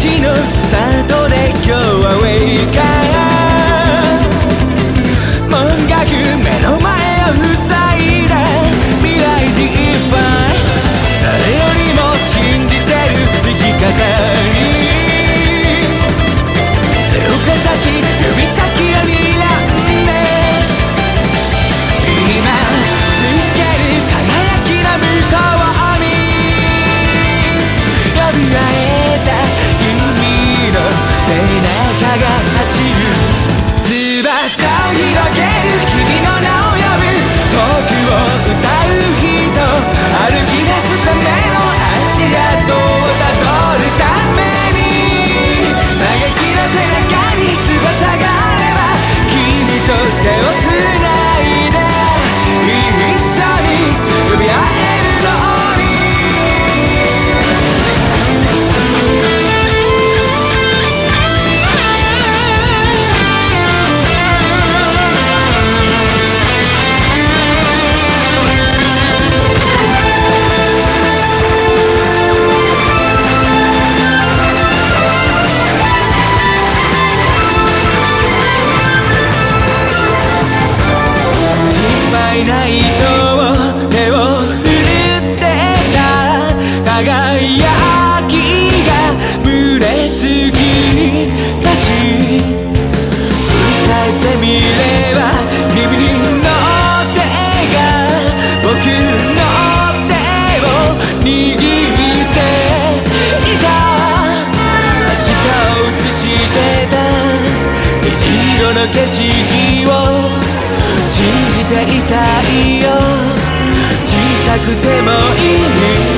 街のスタートで今日はウェイカーける君の景色を信じていたいよ。小さくてもいい。